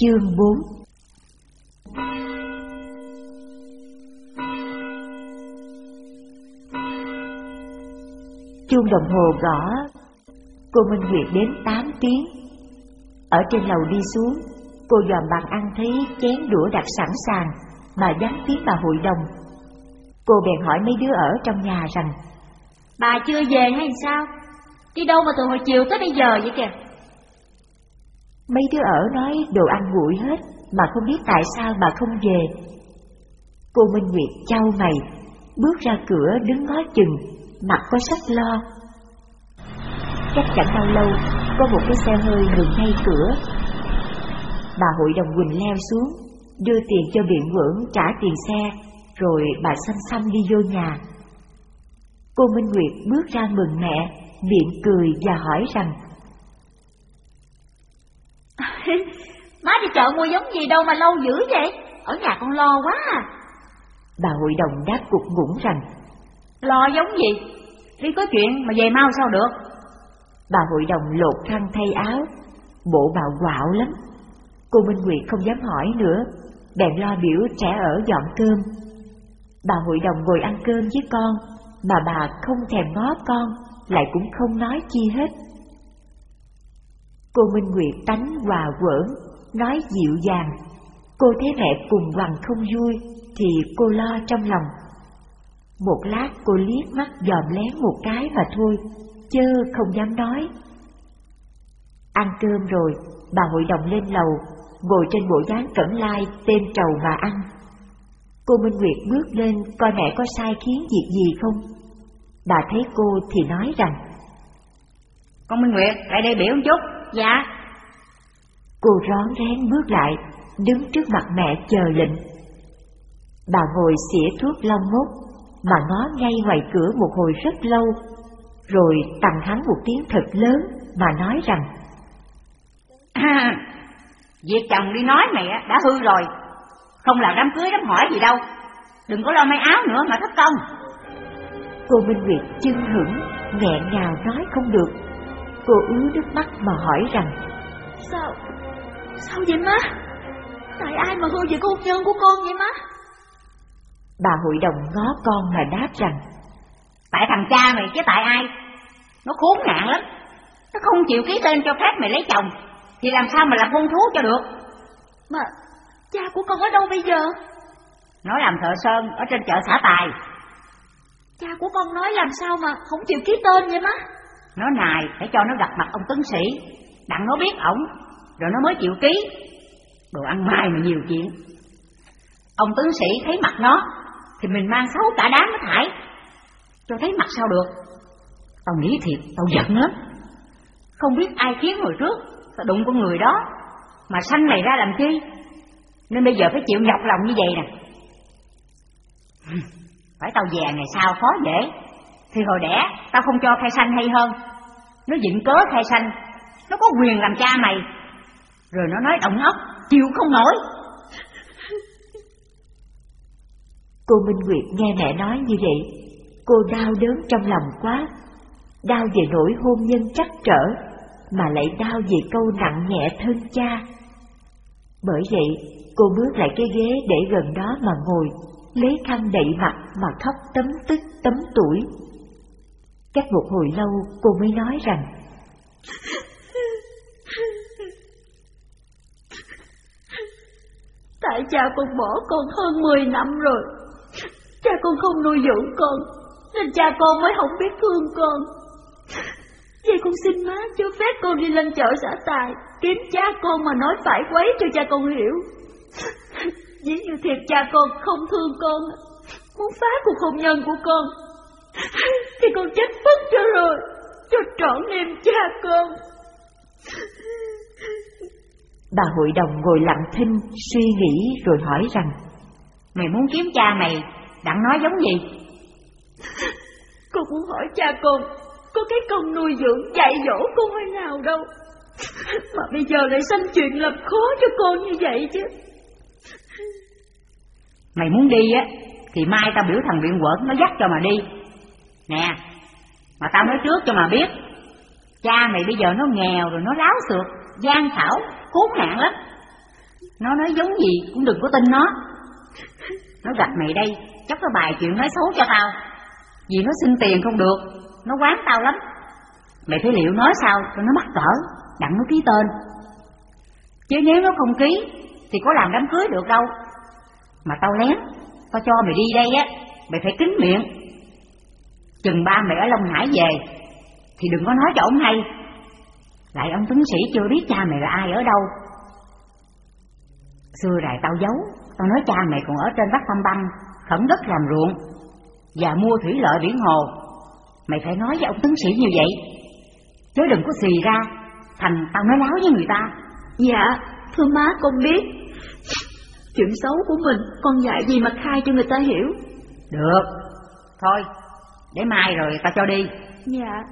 Chương 4 Chuông đồng hồ gõ Cô Minh Nguyệt đến 8 tiếng Ở trên lầu đi xuống, Cô dòm bàn ăn thấy chén đũa đặt sẵn sàng Mà dám tiếng bà hội đồng Cô bèn hỏi mấy đứa ở trong nhà rằng, Bà chưa về hay sao? Đi đâu mà từ hồi chiều tới bây giờ vậy kìa? Mấy đứa ở nói đồ ăn nguội hết, Mà không biết tại sao bà không về. Cô Minh Nguyệt trao mày, Bước ra cửa đứng ngó chừng, Mặt có sắc lo. Chắc chẳng bao lâu, Có một cái xe hơi ngừng ngay cửa. Bà hội đồng Quỳnh leo xuống, Đưa tiền cho biện quưởng trả tiền xe, Rồi bà xăm xăm đi vô nhà. Cô Minh Nguyệt bước ra mừng mẹ, Miệng cười và hỏi rằng Má đi chợ mua giống gì đâu mà lâu dữ vậy? Ở nhà con lo quá à. Bà hội đồng đáp cục ngủng rằng Lo giống gì? Đi có chuyện mà về mau sao được? Bà hội đồng lột khăn thay áo, bộ bào quạo lắm. Cô Minh Nguyệt không dám hỏi nữa, bèn lo biểu trẻ ở dọn cơm. Bà hội đồng ngồi ăn cơm với con, mà bà không thèm ngó con, lại cũng không nói chi hết. Cô Minh Nguyệt tánh hòa quởn, nói dịu dàng. Cô thấy mẹ cùng hoàng không vui, thì cô lo trong lòng. Một lát cô liếc mắt dòm lén một cái mà thôi, chớ không dám nói. Ăn cơm rồi, bà hội đồng lên lầu, ngồi trên bộ dáng cẩm lai tên trầu mà ăn. Cô Minh Nguyệt bước lên coi mẹ có sai khiến việc gì không. Bà thấy cô thì nói rằng Con Minh Nguyệt, lại đây biểu một chút. Dạ. Cô rón rén bước lại, đứng trước mặt mẹ chờ lệnh. Bà ngồi xỉa thuốc long mốt, mà ngó ngay ngoài cửa một hồi rất lâu, rồi tặng hắn một tiếng thật lớn mà nói rằng À, việc chồng đi nói á, đã hư rồi, không làm đám cưới đám hỏi gì đâu. Đừng có lo may áo nữa mà thất công. Cô Minh Nguyệt chân hững, nghẹn ngào nói không được. Cô ứa nước mắt mà hỏi rằng Sao? Sao vậy má? Tại ai mà hư việc hôn nhân của con vậy má? Bà hội đồng ngó con mà đáp rằng Tại thằng cha mày chứ tại ai? Nó khốn nạn lắm. Nó không chịu ký tên cho phép mày lấy chồng. Thì làm sao mà làm hôn thú cho được? Mà cha của con ở đâu bây giờ? Nó làm thợ sơn ở trên chợ xã Tài. Cha của con nói làm sao mà không chịu ký tên vậy má? Nó nài phải cho nó gặp mặt ông tấn sĩ. Đặng nó biết ổng, rồi nó mới chịu ký. Đồ ăn mai mà nhiều chuyện. Ông tấn sĩ thấy mặt nó, thì mình mang xấu cả đám nó thải. Cho thấy mặt sao được. Tao nghĩ thiệt, tao giận lắm. Không biết ai khiến hồi trước, tao đụng con người đó, mà sanh này ra làm chi. Nên bây giờ phải chịu nhọc lòng như vậy nè. Phải tao về ngày sau khó dễ, thì hồi đẻ tao không cho khai sanh hay hơn. Nó dựng cớ khai sanh, nó có quyền làm cha mày. Rồi nó nói động ốc, chịu không nổi. Cô Minh Nguyệt nghe mẹ nói như vậy, cô đau đớn trong lòng quá, đau về nỗi hôn nhân trắc trở, mà lại đau về câu nặng nhẹ thân cha. Bởi vậy, cô bước lại cái ghế để gần đó mà ngồi, lấy khăn đậy mặt mà khóc tấm tức tấm tuổi. Cách một hồi lâu cô mới nói rằng, Tại cha con bỏ con hơn 10 năm rồi. Cha con không nuôi dưỡng con, Nên cha con mới không biết thương con. Vậy con xin má cho phép con đi lên chợ xã tài, Kiếm cha con mà nói phải quấy cho cha con hiểu. Dĩ như thiệt cha con không thương con, Muốn phá cuộc hôn nhân của con thì con chết phất cho rồi Cho trọn niềm cha con Bà hội đồng ngồi lặng thinh suy nghĩ rồi hỏi rằng Mày muốn kiếm cha mày, đặng nói giống gì? Con muốn hỏi cha con Có cái công nuôi dưỡng dạy dỗ con hay nào đâu Mà bây giờ lại xanh chuyện làm khó cho con như vậy chứ Mày muốn đi á, thì mai tao biểu thằng viện quẩn nó dắt cho mà đi. Nè, mà tao nói trước cho mà biết, cha mày bây giờ nó nghèo rồi nó láo xược, gian thảo, khốn nạn lắm. Nó nói giống gì cũng đừng có tin nó. Nó gặp mày đây, chắc có bài chuyện nói xấu cho tao. Vì nó xin tiền không được, nó quán tao lắm. Mày phải liệu nói sao cho nó mắc cỡ, đặng nó ký tên. Chứ nếu nó không ký, thì có làm đám cưới được đâu. Mà tao lén, tao cho mày đi đây á, mày phải kín miệng. Chừng ba mẹ ở Long Hải về, thì đừng có nói cho ông hay. Lại ông tướng sĩ chưa biết cha mày là ai ở đâu. Xưa rài tao giấu, tao nói cha mày còn ở trên Bắc Tâm Băng, khẩn đất làm ruộng, và mua thủy lợi biển hồ. Mày phải nói với ông tướng sĩ như vậy, chứ đừng có xì ra, thành tao nói láo với người ta. Dạ, thưa má con biết. Chuyện xấu của mình, con dạy gì mà khai cho người ta hiểu. Được, thôi, để mai rồi ta cho đi. Dạ.